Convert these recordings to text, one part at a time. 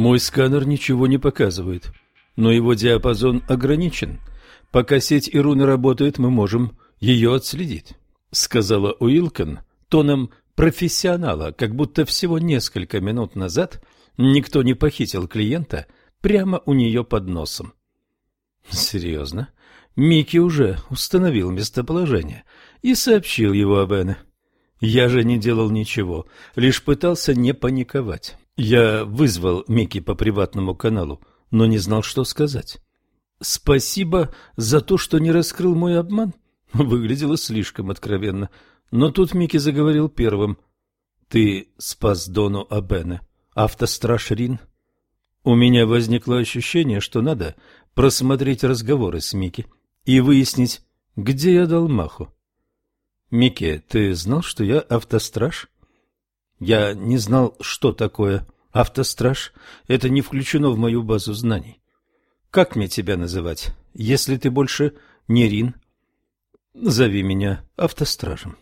Мой сканер ничего не показывает, но его диапазон ограничен. Пока сеть и руны работают, мы можем ее отследить, сказала Уилкин тоном профессионала, как будто всего несколько минут назад никто не похитил клиента прямо у нее под носом. Серьезно? Микки уже установил местоположение и сообщил его об Эне. Я же не делал ничего, лишь пытался не паниковать. Я вызвал Микки по приватному каналу, но не знал, что сказать. Спасибо за то, что не раскрыл мой обман. Выглядело слишком откровенно. Но тут Микки заговорил первым. Ты спас Дону Абене, автостраж Рин. У меня возникло ощущение, что надо просмотреть разговоры с Микки и выяснить, где я дал маху. Микки, ты знал, что я автостраж? Я не знал, что такое автостраж. Это не включено в мою базу знаний. Как мне тебя называть, если ты больше не Рин? Зови меня автостражем.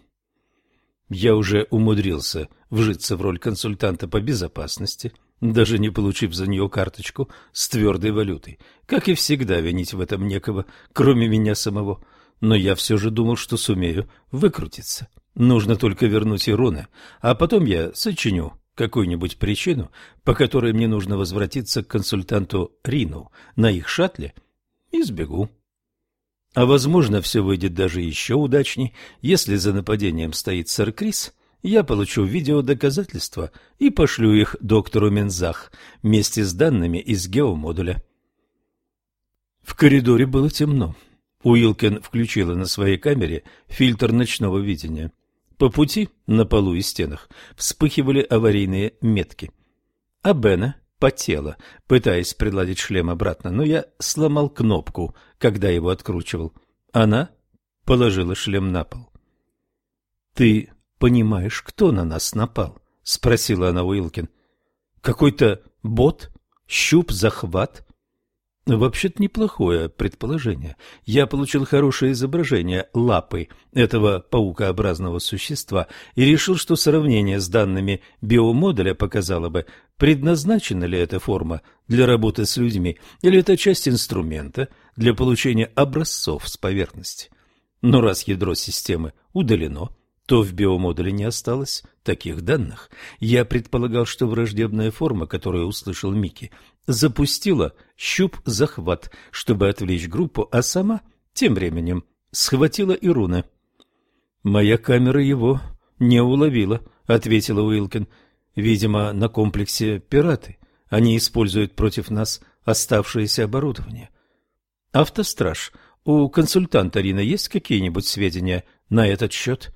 Я уже умудрился вжиться в роль консультанта по безопасности, даже не получив за нее карточку с твердой валютой. Как и всегда, винить в этом некого, кроме меня самого – но я все же думал, что сумею выкрутиться. Нужно только вернуть Ируна, а потом я сочиню какую-нибудь причину, по которой мне нужно возвратиться к консультанту Рину на их шаттле и сбегу. А возможно, все выйдет даже еще удачней, если за нападением стоит сэр Крис, я получу видеодоказательства и пошлю их доктору Мензах вместе с данными из геомодуля. В коридоре было темно. Уилкин включила на своей камере фильтр ночного видения. По пути на полу и стенах вспыхивали аварийные метки. А Бена потела, пытаясь приладить шлем обратно, но я сломал кнопку, когда его откручивал. Она положила шлем на пол. — Ты понимаешь, кто на нас напал? — спросила она Уилкин. — Какой-то бот? Щуп, захват? Вообще-то неплохое предположение. Я получил хорошее изображение лапы этого паукообразного существа и решил, что сравнение с данными биомодуля показало бы, предназначена ли эта форма для работы с людьми или это часть инструмента для получения образцов с поверхности. Но раз ядро системы удалено, то в биомодуле не осталось таких данных. Я предполагал, что враждебная форма, которую услышал Микки, запустила щуп-захват, чтобы отвлечь группу, а сама тем временем схватила Ируна. «Моя камера его не уловила», — ответила Уилкин. «Видимо, на комплексе пираты. Они используют против нас оставшееся оборудование». «Автостраж, у консультанта Рина есть какие-нибудь сведения на этот счет?»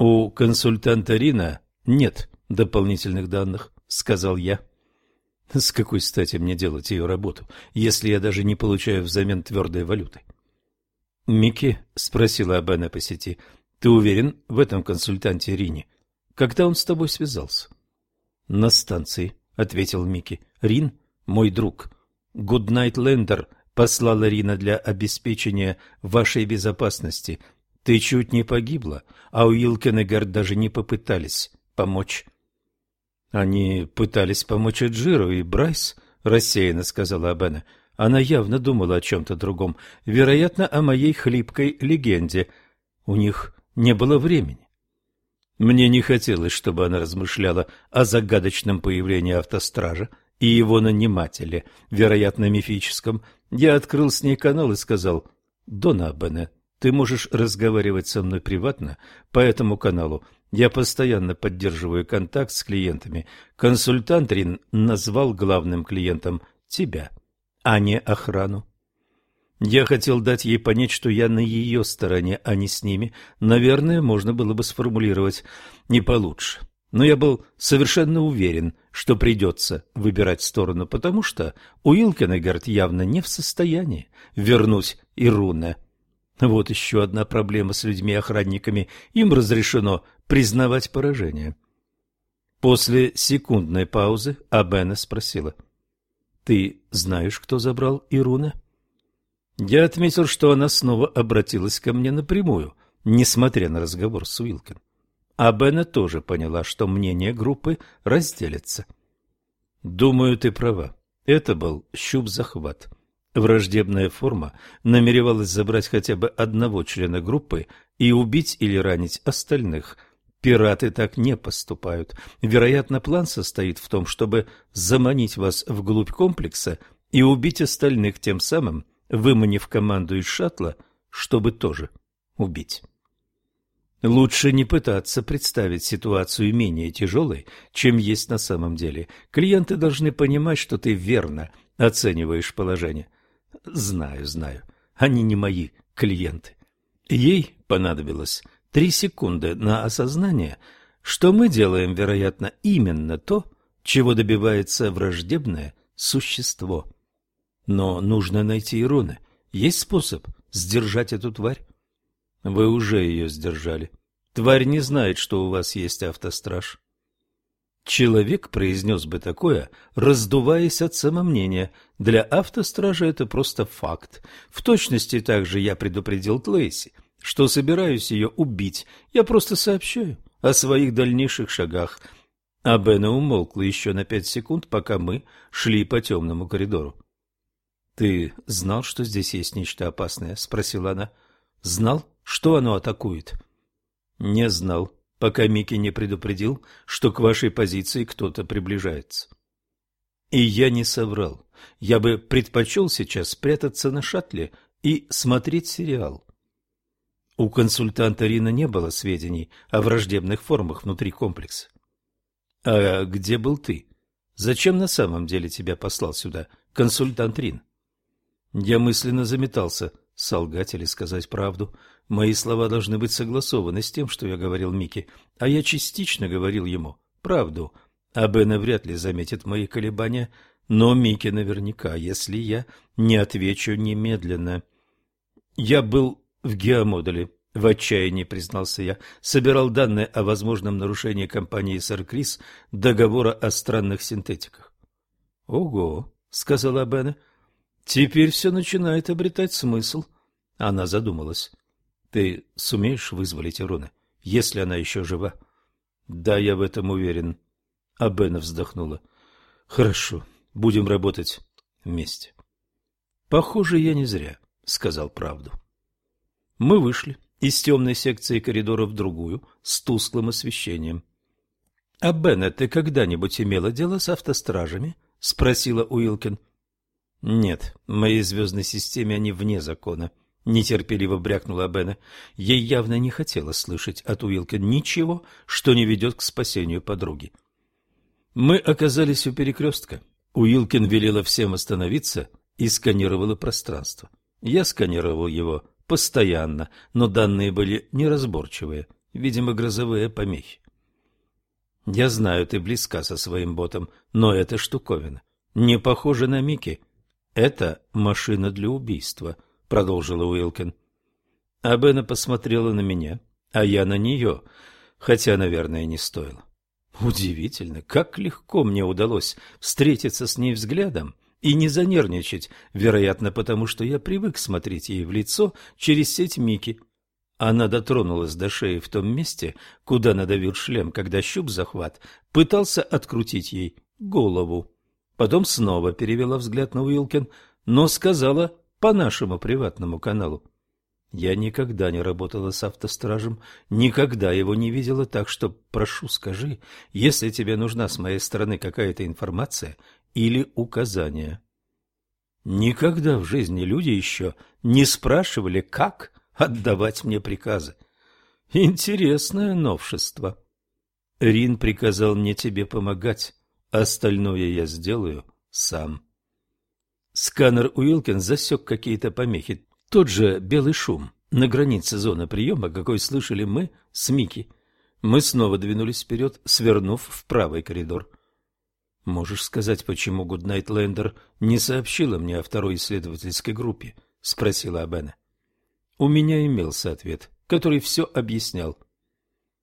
У консультанта Рина нет дополнительных данных, сказал я. С какой стати мне делать ее работу, если я даже не получаю взамен твердой валюты? Микки спросила Абена по сети. Ты уверен в этом консультанте Рине? Когда он с тобой связался? На станции, ответил Микки. Рин мой друг. Гуднайт Лендер послала Рина для обеспечения вашей безопасности – ты чуть не погибла, а Уилкен и Гард даже не попытались помочь. Они пытались помочь Эджиру и Брайс, рассеянно сказала Абена. Она явно думала о чем-то другом, вероятно, о моей хлипкой легенде. У них не было времени. Мне не хотелось, чтобы она размышляла о загадочном появлении автостража и его нанимателе, вероятно, мифическом. Я открыл с ней канал и сказал «Дона Абене, ты можешь разговаривать со мной приватно по этому каналу. Я постоянно поддерживаю контакт с клиентами. Консультант Рин назвал главным клиентом тебя, а не охрану. Я хотел дать ей понять, что я на ее стороне, а не с ними. Наверное, можно было бы сформулировать не получше. Но я был совершенно уверен, что придется выбирать сторону, потому что Уилкенегард явно не в состоянии вернуть Ируна. Вот еще одна проблема с людьми-охранниками. Им разрешено признавать поражение. После секундной паузы Абена спросила. «Ты знаешь, кто забрал Ируна?» Я отметил, что она снова обратилась ко мне напрямую, несмотря на разговор с Уилкин. Абена тоже поняла, что мнение группы разделится. Думаю, ты права. Это был щуп-захват. Враждебная форма намеревалась забрать хотя бы одного члена группы и убить или ранить остальных. Пираты так не поступают. Вероятно, план состоит в том, чтобы заманить вас вглубь комплекса и убить остальных, тем самым выманив команду из шаттла, чтобы тоже убить. Лучше не пытаться представить ситуацию менее тяжелой, чем есть на самом деле. Клиенты должны понимать, что ты верно оцениваешь положение. Знаю, знаю, они не мои клиенты. Ей понадобилось три секунды на осознание, что мы делаем, вероятно, именно то, чего добивается враждебное существо. Но нужно найти Ируны. Есть способ сдержать эту тварь? Вы уже ее сдержали. Тварь не знает, что у вас есть автостраж. Человек произнес бы такое, раздуваясь от самомнения. Для автостража это просто факт. В точности также я предупредил Тлейси, что собираюсь ее убить. Я просто сообщаю о своих дальнейших шагах. А Бена умолкла еще на пять секунд, пока мы шли по темному коридору. — Ты знал, что здесь есть нечто опасное? — спросила она. — Знал, что оно атакует? — Не знал пока Микки не предупредил, что к вашей позиции кто-то приближается. И я не соврал. Я бы предпочел сейчас спрятаться на шаттле и смотреть сериал. У консультанта Рина не было сведений о враждебных формах внутри комплекса. А где был ты? Зачем на самом деле тебя послал сюда консультант Рин? Я мысленно заметался, солгать или сказать правду. Мои слова должны быть согласованы с тем, что я говорил Мике, а я частично говорил ему правду. А Бена вряд ли заметит мои колебания, но Мике наверняка, если я не отвечу немедленно. Я был в геомодуле, в отчаянии признался я, собирал данные о возможном нарушении компании «Сэр Крис» договора о странных синтетиках. — Ого, — сказала Бена, — теперь все начинает обретать смысл. Она задумалась. Ты сумеешь вызволить Ируна, если она еще жива? Да, я в этом уверен. А Бена вздохнула. Хорошо, будем работать вместе. Похоже, я не зря сказал правду. Мы вышли из темной секции коридора в другую с тусклым освещением. — А, Бена, ты когда-нибудь имела дело с автостражами? — спросила Уилкин. — Нет, в моей звездной системе они вне закона. — нетерпеливо брякнула Бена. Ей явно не хотелось слышать от Уилкин ничего, что не ведет к спасению подруги. Мы оказались у перекрестка. Уилкин велела всем остановиться и сканировала пространство. Я сканировал его постоянно, но данные были неразборчивые, видимо, грозовые помехи. Я знаю, ты близка со своим ботом, но эта штуковина не похожа на Мики. Это машина для убийства —— продолжила Уилкин. А Бена посмотрела на меня, а я на нее, хотя, наверное, не стоило. Удивительно, как легко мне удалось встретиться с ней взглядом и не занервничать, вероятно, потому что я привык смотреть ей в лицо через сеть Мики. Она дотронулась до шеи в том месте, куда надавил шлем, когда щуп-захват пытался открутить ей голову. Потом снова перевела взгляд на Уилкин, но сказала по нашему приватному каналу. Я никогда не работала с автостражем, никогда его не видела, так что прошу, скажи, если тебе нужна с моей стороны какая-то информация или указание. Никогда в жизни люди еще не спрашивали, как отдавать мне приказы. Интересное новшество. Рин приказал мне тебе помогать, остальное я сделаю сам. Сканер Уилкин засек какие-то помехи. Тот же белый шум на границе зоны приема, какой слышали мы с Мики. Мы снова двинулись вперед, свернув в правый коридор. «Можешь сказать, почему Гуднайт Лендер не сообщила мне о второй исследовательской группе?» — спросила Абена. У меня имелся ответ, который все объяснял.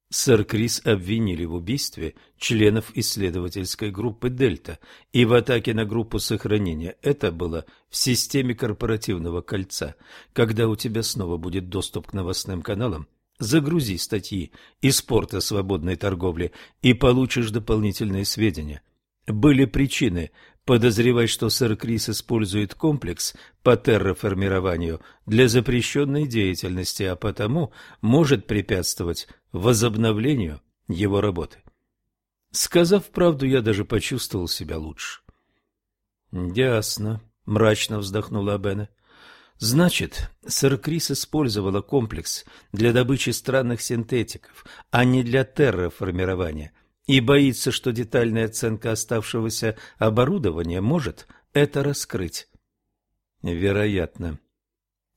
Сэр Крис обвинили в убийстве членов исследовательской группы «Дельта» и в атаке на группу сохранения. Это было в системе корпоративного кольца. Когда у тебя снова будет доступ к новостным каналам, загрузи статьи из порта свободной торговли и получишь дополнительные сведения. Были причины подозревать, что сэр Крис использует комплекс по терраформированию для запрещенной деятельности, а потому может препятствовать возобновлению его работы. Сказав правду, я даже почувствовал себя лучше. «Ясно», — мрачно вздохнула Бена. «Значит, сэр Крис использовала комплекс для добычи странных синтетиков, а не для терраформирования, и боится, что детальная оценка оставшегося оборудования может это раскрыть». «Вероятно»,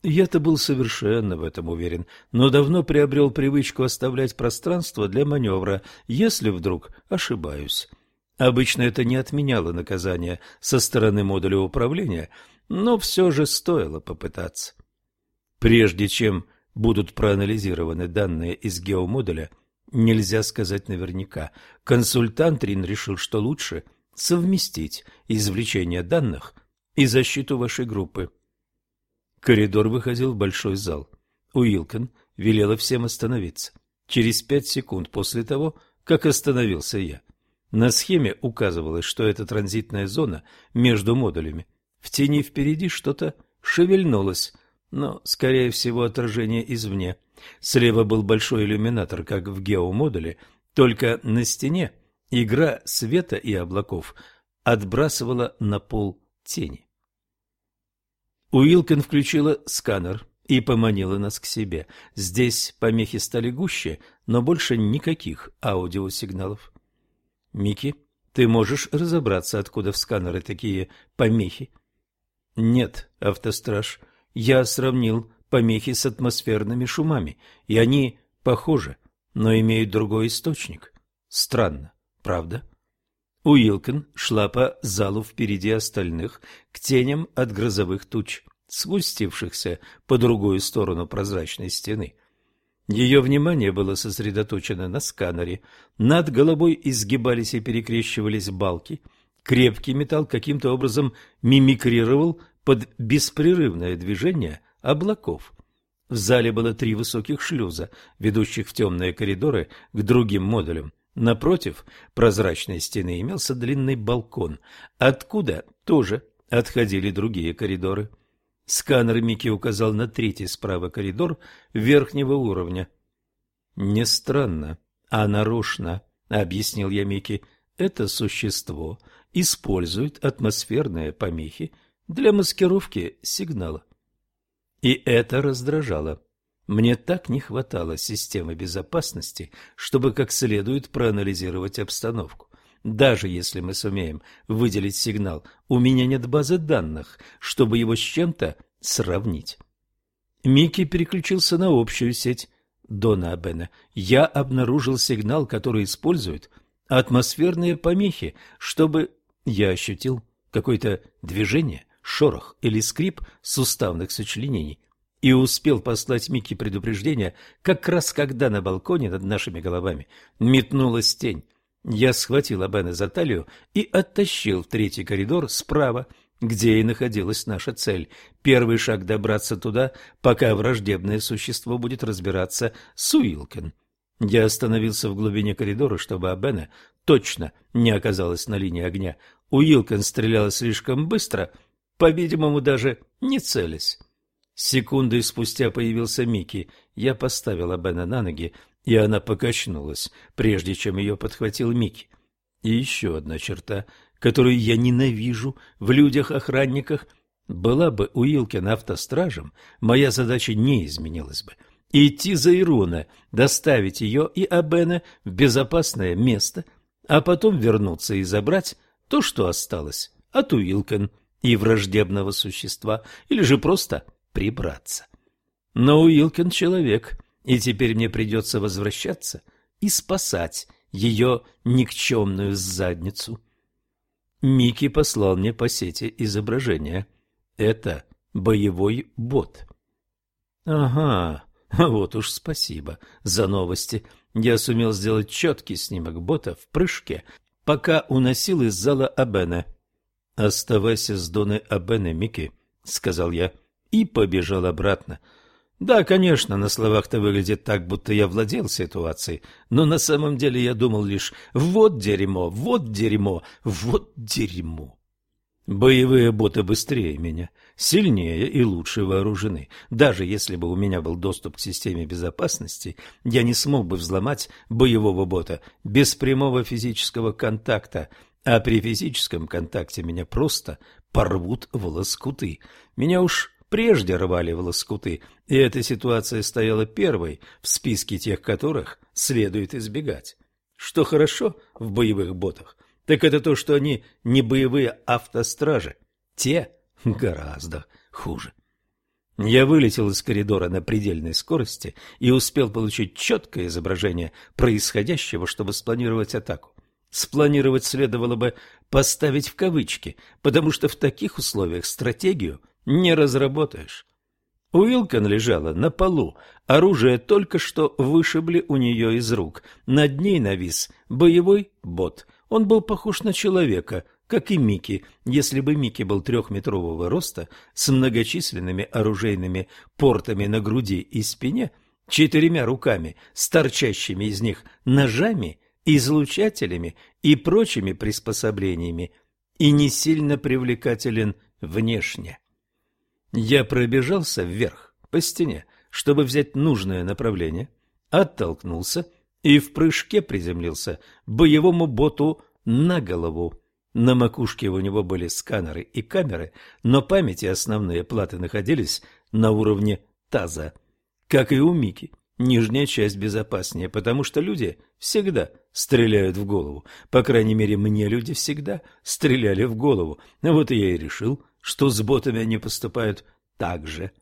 я-то был совершенно в этом уверен, но давно приобрел привычку оставлять пространство для маневра, если вдруг ошибаюсь. Обычно это не отменяло наказание со стороны модуля управления, но все же стоило попытаться. Прежде чем будут проанализированы данные из геомодуля, нельзя сказать наверняка. Консультант Рин решил, что лучше совместить извлечение данных и защиту вашей группы. Коридор выходил в большой зал. Уилкин велела всем остановиться. Через пять секунд после того, как остановился я. На схеме указывалось, что это транзитная зона между модулями. В тени впереди что-то шевельнулось, но, скорее всего, отражение извне. Слева был большой иллюминатор, как в геомодуле, только на стене игра света и облаков отбрасывала на пол тени. Уилкин включила сканер и поманила нас к себе. Здесь помехи стали гуще, но больше никаких аудиосигналов. Мики, ты можешь разобраться, откуда в сканеры такие помехи? Нет, автостраж. Я сравнил помехи с атмосферными шумами, и они похожи, но имеют другой источник. Странно, правда? Уилкин шла по залу впереди остальных, к теням от грозовых туч, спустившихся по другую сторону прозрачной стены. Ее внимание было сосредоточено на сканере. Над головой изгибались и перекрещивались балки. Крепкий металл каким-то образом мимикрировал под беспрерывное движение облаков. В зале было три высоких шлюза, ведущих в темные коридоры к другим модулям. Напротив прозрачной стены имелся длинный балкон, откуда тоже отходили другие коридоры. Сканер Микки указал на третий справа коридор верхнего уровня. «Не странно, а нарочно», — объяснил я Микки. «Это существо использует атмосферные помехи для маскировки сигнала». И это раздражало. Мне так не хватало системы безопасности, чтобы как следует проанализировать обстановку. Даже если мы сумеем выделить сигнал, у меня нет базы данных, чтобы его с чем-то сравнить. Микки переключился на общую сеть Дона Абена. Я обнаружил сигнал, который использует атмосферные помехи, чтобы я ощутил какое-то движение, шорох или скрип суставных сочленений и успел послать Микки предупреждение, как раз когда на балконе над нашими головами метнулась тень. Я схватил Абена за талию и оттащил в третий коридор справа, где и находилась наша цель. Первый шаг добраться туда, пока враждебное существо будет разбираться с Уилкен. Я остановился в глубине коридора, чтобы Абена точно не оказалась на линии огня. Уилкен стреляла слишком быстро, по-видимому, даже не целясь. Секунды спустя появился Микки. Я поставила Бена на ноги, и она покачнулась, прежде чем ее подхватил Микки. И еще одна черта, которую я ненавижу в людях-охранниках. Была бы Уилкин автостражем, моя задача не изменилась бы. Идти за Ирона, доставить ее и Абена в безопасное место, а потом вернуться и забрать то, что осталось от Уилкен и враждебного существа, или же просто прибраться. Но Уилкин человек, и теперь мне придется возвращаться и спасать ее никчемную задницу. Микки послал мне по сети изображение. Это боевой бот. Ага, вот уж спасибо за новости. Я сумел сделать четкий снимок бота в прыжке, пока уносил из зала Абена. «Оставайся с Доной Абене, Микки», — сказал я и побежал обратно. Да, конечно, на словах-то выглядит так, будто я владел ситуацией, но на самом деле я думал лишь «вот дерьмо, вот дерьмо, вот дерьмо». Боевые боты быстрее меня, сильнее и лучше вооружены. Даже если бы у меня был доступ к системе безопасности, я не смог бы взломать боевого бота без прямого физического контакта, а при физическом контакте меня просто порвут в лоскуты. Меня уж прежде рвали в лоскуты, и эта ситуация стояла первой в списке тех, которых следует избегать. Что хорошо в боевых ботах, так это то, что они не боевые автостражи. Те гораздо хуже. Я вылетел из коридора на предельной скорости и успел получить четкое изображение происходящего, чтобы спланировать атаку. Спланировать следовало бы поставить в кавычки, потому что в таких условиях стратегию не разработаешь. Уилкон лежала на полу, оружие только что вышибли у нее из рук. Над ней навис боевой бот. Он был похож на человека, как и Микки, если бы Микки был трехметрового роста, с многочисленными оружейными портами на груди и спине, четырьмя руками, с торчащими из них ножами, излучателями и прочими приспособлениями, и не сильно привлекателен внешне. Я пробежался вверх по стене, чтобы взять нужное направление, оттолкнулся и в прыжке приземлился боевому боту на голову. На макушке у него были сканеры и камеры, но память и основные платы находились на уровне таза. Как и у Мики, нижняя часть безопаснее, потому что люди всегда стреляют в голову. По крайней мере, мне люди всегда стреляли в голову. Вот я и решил, что с ботами они поступают так же.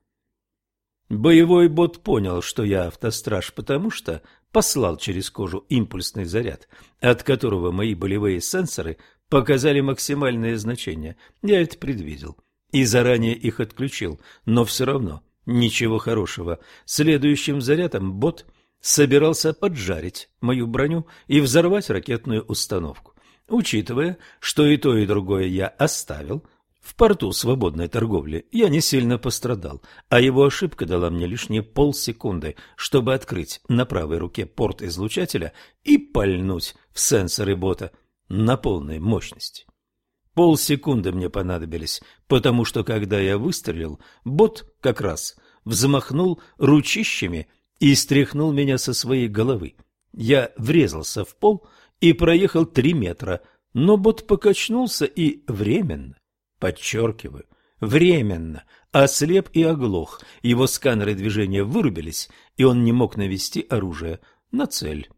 Боевой бот понял, что я автостраж, потому что послал через кожу импульсный заряд, от которого мои болевые сенсоры показали максимальное значение. Я это предвидел и заранее их отключил, но все равно ничего хорошего. Следующим зарядом бот собирался поджарить мою броню и взорвать ракетную установку. Учитывая, что и то, и другое я оставил, в порту свободной торговли я не сильно пострадал, а его ошибка дала мне лишние полсекунды, чтобы открыть на правой руке порт излучателя и пальнуть в сенсоры бота на полной мощности. Полсекунды мне понадобились, потому что когда я выстрелил, бот как раз взмахнул ручищами и стряхнул меня со своей головы. Я врезался в пол и проехал три метра, но бот покачнулся и временно Подчеркиваю, временно, ослеп и оглох, его сканеры движения вырубились, и он не мог навести оружие на цель.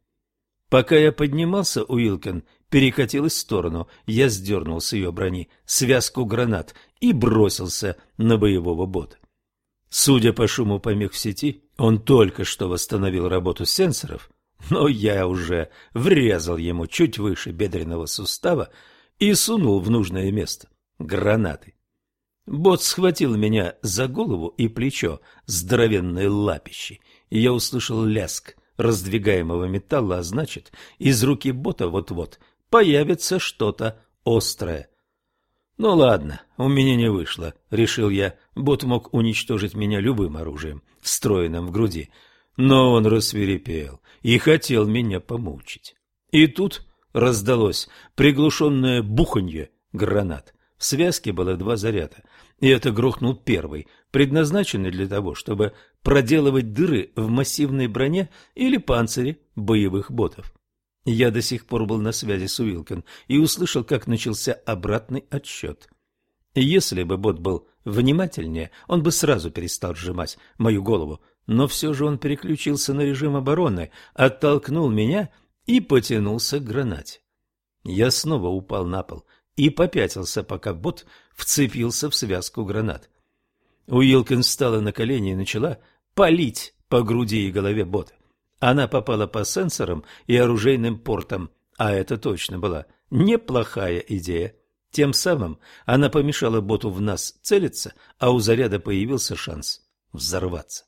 Пока я поднимался, Уилкин перекатилась в сторону, я сдернул с ее брони связку гранат и бросился на боевого бота. Судя по шуму помех в сети, он только что восстановил работу сенсоров, но я уже врезал ему чуть выше бедренного сустава и сунул в нужное место гранаты. Бот схватил меня за голову и плечо здоровенной лапищей, и я услышал ляск раздвигаемого металла, а значит, из руки бота вот-вот появится что-то острое. Ну ладно, у меня не вышло, решил я. Бот мог уничтожить меня любым оружием, встроенным в груди, но он рассверепел и хотел меня помучить. И тут раздалось приглушенное буханье гранат. В связке было два заряда, и это грохнул первый, предназначенный для того, чтобы проделывать дыры в массивной броне или панцире боевых ботов. Я до сих пор был на связи с Уилкин и услышал, как начался обратный отсчет. Если бы бот был внимательнее, он бы сразу перестал сжимать мою голову, но все же он переключился на режим обороны, оттолкнул меня и потянулся к гранате. Я снова упал на пол – и попятился, пока бот вцепился в связку гранат. Уилкин встала на колени и начала палить по груди и голове бота. Она попала по сенсорам и оружейным портам, а это точно была неплохая идея. Тем самым она помешала боту в нас целиться, а у заряда появился шанс взорваться.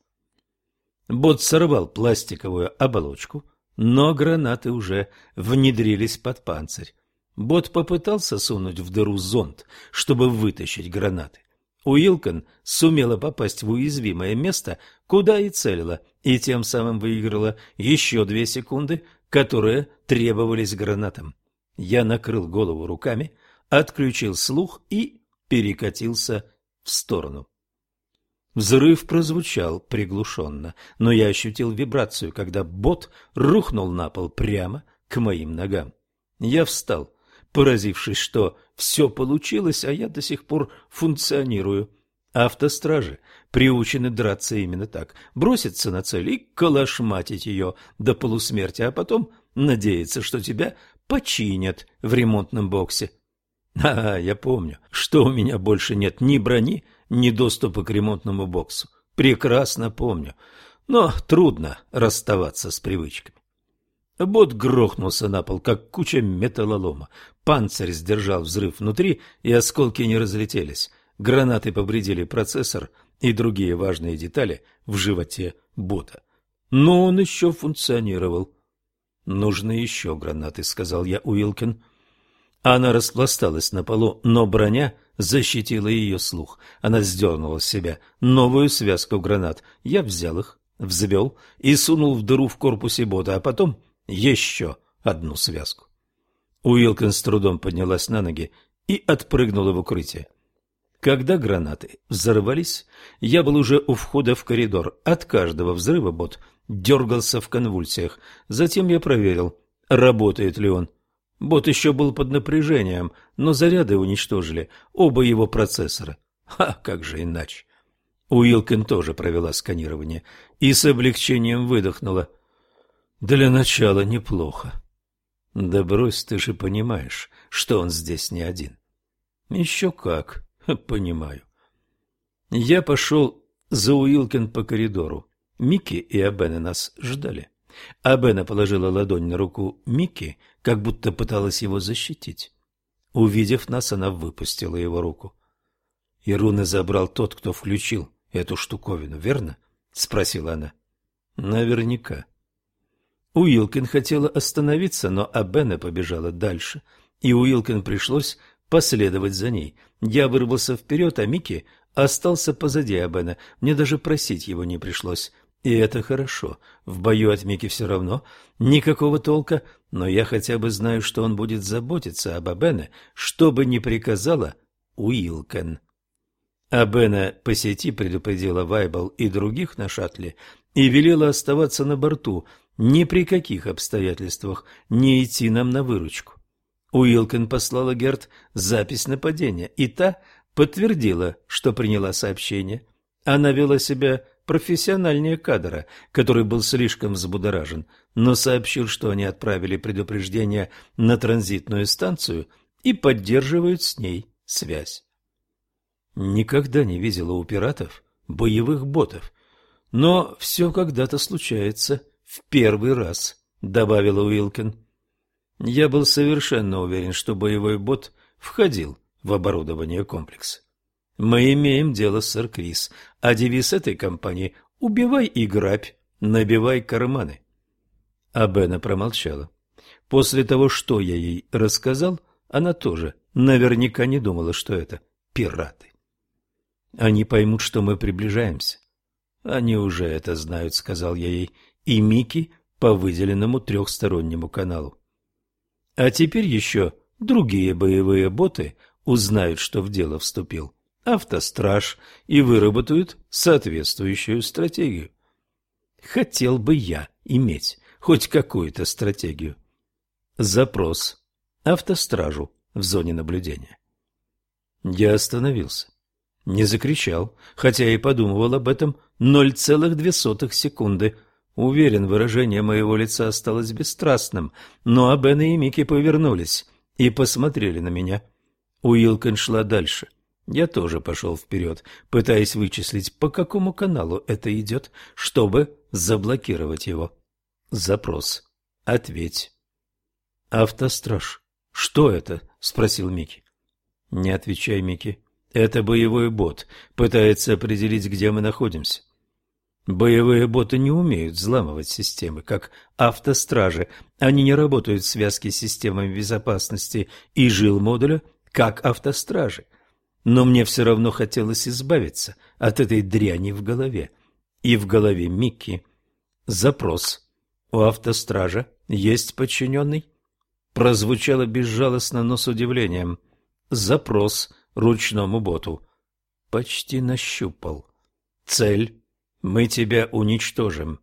Бот сорвал пластиковую оболочку, но гранаты уже внедрились под панцирь. Бот попытался сунуть в дыру зонт, чтобы вытащить гранаты. Уилкон сумела попасть в уязвимое место, куда и целила, и тем самым выиграла еще две секунды, которые требовались гранатам. Я накрыл голову руками, отключил слух и перекатился в сторону. Взрыв прозвучал приглушенно, но я ощутил вибрацию, когда бот рухнул на пол прямо к моим ногам. Я встал, поразившись, что все получилось, а я до сих пор функционирую. Автостражи приучены драться именно так, броситься на цель и калашматить ее до полусмерти, а потом надеяться, что тебя починят в ремонтном боксе. А, я помню, что у меня больше нет ни брони, ни доступа к ремонтному боксу. Прекрасно помню, но трудно расставаться с привычками. Бот грохнулся на пол, как куча металлолома. Панцирь сдержал взрыв внутри, и осколки не разлетелись. Гранаты повредили процессор и другие важные детали в животе бота. Но он еще функционировал. «Нужны еще гранаты», — сказал я Уилкин. Она распласталась на полу, но броня защитила ее слух. Она сдернула с себя новую связку гранат. Я взял их, взвел и сунул в дыру в корпусе бота, а потом еще одну связку. Уилкин с трудом поднялась на ноги и отпрыгнула в укрытие. Когда гранаты взорвались, я был уже у входа в коридор. От каждого взрыва бот дергался в конвульсиях. Затем я проверил, работает ли он. Бот еще был под напряжением, но заряды уничтожили оба его процессора. А как же иначе? Уилкин тоже провела сканирование и с облегчением выдохнула. Для начала неплохо. Да брось, ты же понимаешь, что он здесь не один. Еще как, понимаю. Я пошел за Уилкин по коридору. Микки и Абена нас ждали. Абена положила ладонь на руку Микки, как будто пыталась его защитить. Увидев нас, она выпустила его руку. — Ируна забрал тот, кто включил эту штуковину, верно? — спросила она. — Наверняка. Уилкин хотела остановиться, но Абена побежала дальше, и Уилкин пришлось последовать за ней. Я вырвался вперед, а Микки остался позади Абена. Мне даже просить его не пришлось. И это хорошо. В бою от Мики все равно никакого толка, но я хотя бы знаю, что он будет заботиться об Абене, что бы ни приказала Уилкен. Абена по сети предупредила Вайбл и других на шаттле и велела оставаться на борту, ни при каких обстоятельствах не идти нам на выручку. Уилкен послала Герт запись нападения, и та подтвердила, что приняла сообщение. Она вела себя профессиональнее кадра, который был слишком взбудоражен, но сообщил, что они отправили предупреждение на транзитную станцию и поддерживают с ней связь. Никогда не видела у пиратов боевых ботов, но все когда-то случается в первый раз, добавила Уилкин. Я был совершенно уверен, что боевой бот входил в оборудование комплекса. Мы имеем дело сэр Крис, а девиз этой компании – убивай и грабь, набивай карманы. А Бена промолчала. После того, что я ей рассказал, она тоже наверняка не думала, что это пираты. Они поймут, что мы приближаемся. Они уже это знают, сказал я ей, и Мики по выделенному трехстороннему каналу. А теперь еще другие боевые боты узнают, что в дело вступил автостраж и выработают соответствующую стратегию. Хотел бы я иметь хоть какую-то стратегию. Запрос. Автостражу в зоне наблюдения. Я остановился. Не закричал, хотя и подумывал об этом 0,2 секунды. Уверен, выражение моего лица осталось бесстрастным, но Абена и Мики повернулись и посмотрели на меня. Уилкин шла дальше — я тоже пошел вперед, пытаясь вычислить, по какому каналу это идет, чтобы заблокировать его. Запрос. Ответь. Автостраж. Что это? Спросил Микки. Не отвечай, Микки. Это боевой бот. Пытается определить, где мы находимся. Боевые боты не умеют взламывать системы, как автостражи. Они не работают в связке с системами безопасности и жил модуля, как автостражи. но мне все равно хотелось избавиться от этой дряни в голове. И в голове Микки. Запрос. У автостража есть подчиненный? Прозвучало безжалостно, но с удивлением. Запрос ручному боту. Почти нащупал. Цель. Мы тебя уничтожим.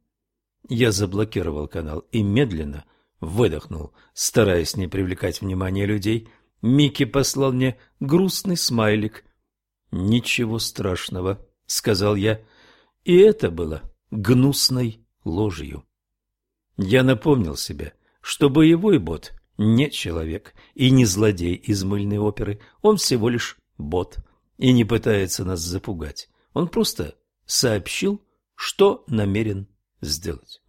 Я заблокировал канал и медленно выдохнул, стараясь не привлекать внимание людей. Микки послал мне грустный смайлик. «Ничего страшного», — сказал я, и это было гнусной ложью. Я напомнил себе, что боевой бот не человек и не злодей из мыльной оперы, он всего лишь бот и не пытается нас запугать. Он просто сообщил, что намерен сделать.